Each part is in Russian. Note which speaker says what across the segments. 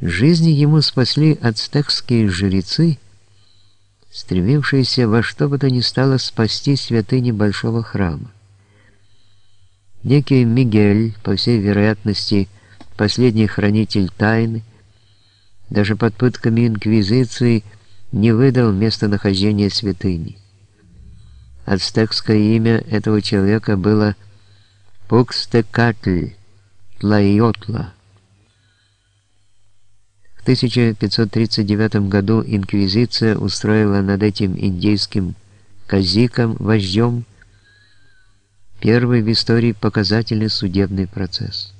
Speaker 1: Жизни ему спасли ацтекские жрецы, стремившиеся во что бы то ни стало спасти святыни большого храма. Некий Мигель, по всей вероятности, последний хранитель тайны, даже под пытками инквизиции не выдал местонахождение святыни. Ацтекское имя этого человека было Пукстекатль Тлайотла. 1539 году инквизиция устроила над этим индейским казиком, вождем, первый в истории показательный судебный процесс.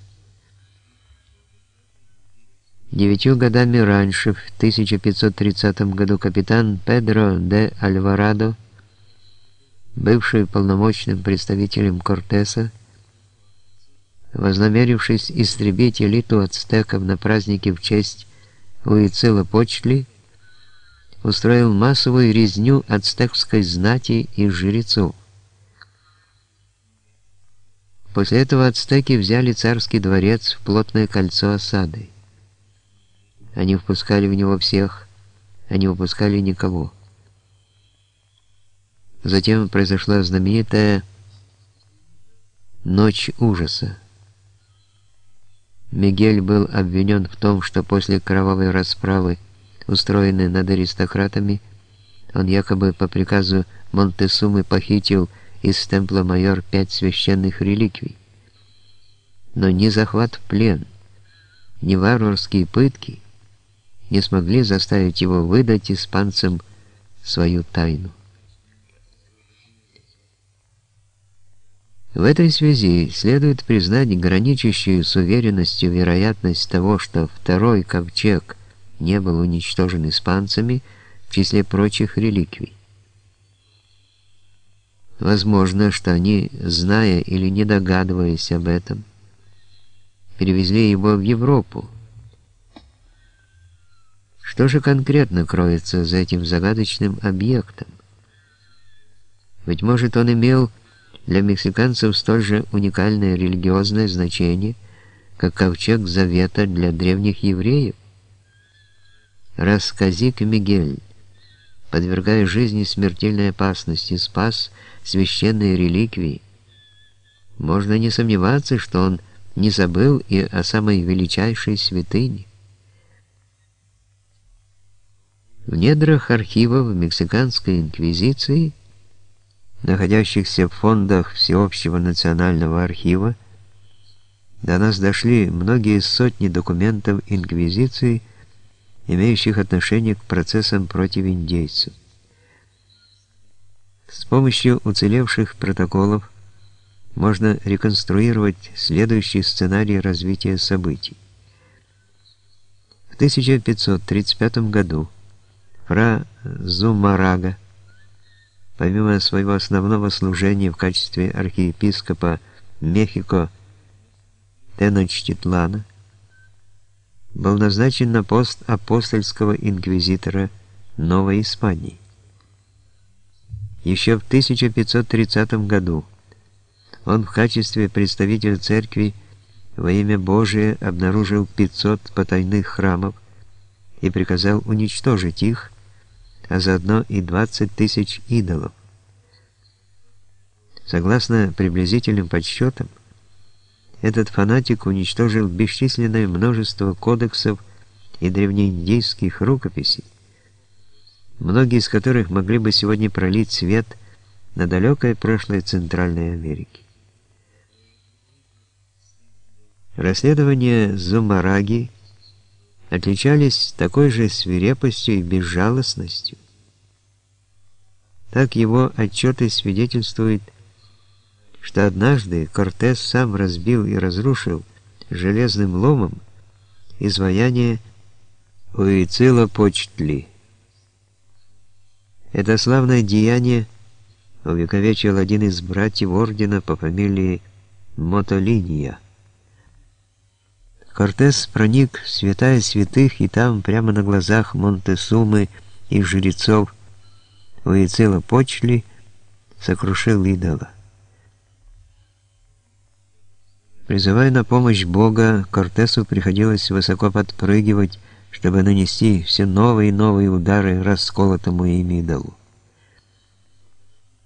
Speaker 1: Девятью годами раньше, в 1530 году, капитан Педро де Альварадо, бывший полномочным представителем Кортеса, вознамерившись истребить элиту ацтеков на празднике в честь Уицелопочтли устроил массовую резню ацтекской знати и жрецов. После этого ацтеки взяли царский дворец в плотное кольцо осады. Они впускали в него всех, они выпускали никого. Затем произошла знаменитая «Ночь ужаса». Мигель был обвинен в том, что после кровавой расправы, устроенной над аристократами, он якобы по приказу Монтесумы похитил из темпла майор пять священных реликвий. Но ни захват в плен, ни варварские пытки не смогли заставить его выдать испанцам свою тайну. В этой связи следует признать граничащую с уверенностью вероятность того, что второй ковчег не был уничтожен испанцами в числе прочих реликвий. Возможно, что они, зная или не догадываясь об этом, перевезли его в Европу. Что же конкретно кроется за этим загадочным объектом? Быть может, он имел для мексиканцев столь же уникальное религиозное значение, как ковчег завета для древних евреев. Раз казик Мигель, подвергая жизни смертельной опасности, спас священные реликвии, можно не сомневаться, что он не забыл и о самой величайшей святыне. В недрах архивов Мексиканской инквизиции – находящихся в фондах Всеобщего национального архива, до нас дошли многие сотни документов Инквизиции, имеющих отношение к процессам против индейцев. С помощью уцелевших протоколов можно реконструировать следующий сценарий развития событий. В 1535 году фра Зумарага Помимо своего основного служения в качестве архиепископа Мехико Теночтитлана, был назначен на пост апостольского инквизитора Новой Испании. Еще в 1530 году он в качестве представителя церкви во имя Божие обнаружил 500 потайных храмов и приказал уничтожить их, а заодно и 20 тысяч идолов. Согласно приблизительным подсчетам, этот фанатик уничтожил бесчисленное множество кодексов и древнеиндийских рукописей, многие из которых могли бы сегодня пролить свет на далекое прошлое Центральной Америки. Расследования Зумараги отличались такой же свирепостью и безжалостностью. Так его отчеты свидетельствуют, что однажды Кортес сам разбил и разрушил железным ломом изваяние Уицила-Почтли. Это славное деяние увековечил один из братьев ордена по фамилии Мотолиния. Кортес проник в святая святых, и там, прямо на глазах Монтесумы и жрецов Уицила Почли, сокрушил идола. Призывая на помощь Бога, Кортесу приходилось высоко подпрыгивать, чтобы нанести все новые и новые удары расколотому ими идолу.